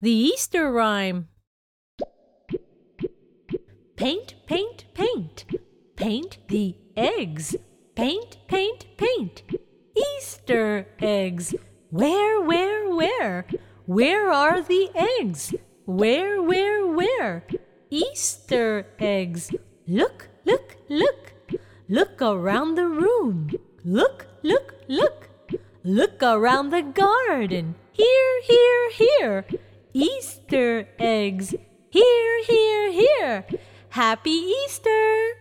The Easter rhyme. Paint, paint, paint. Paint the eggs. Paint, paint, paint. Easter eggs. Where, where, where? Where are the eggs? Where, where, where? Easter eggs. Look, look, look. Look around the room. Look, look, look. Look around the garden. Here, here, here. Easter eggs. Here, here, here. Happy Easter!